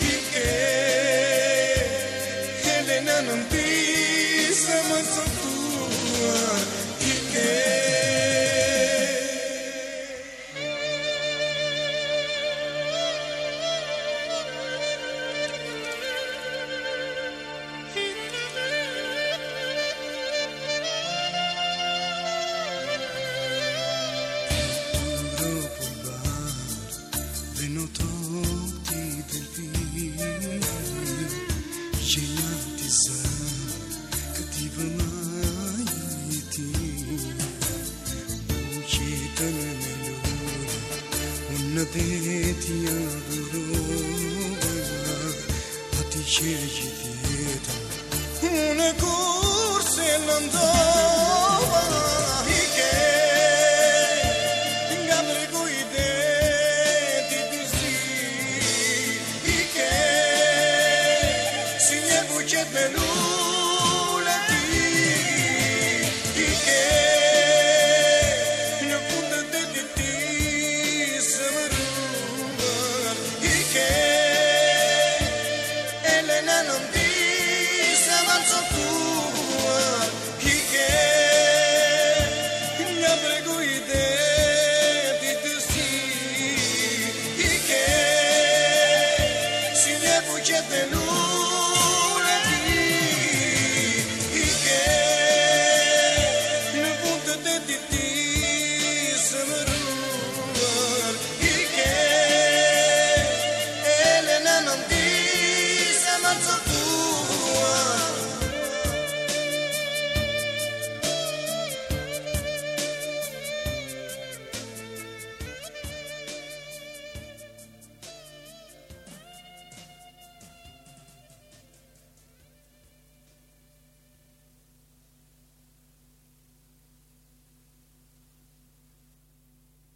y que Helena no pise muy fuerte Vino tutti delirio Cinatisa Kativanayiti Uçitanamelu Unnadetiyaduro Atişerjitiyeta Una kurselanda Shipping, ooh.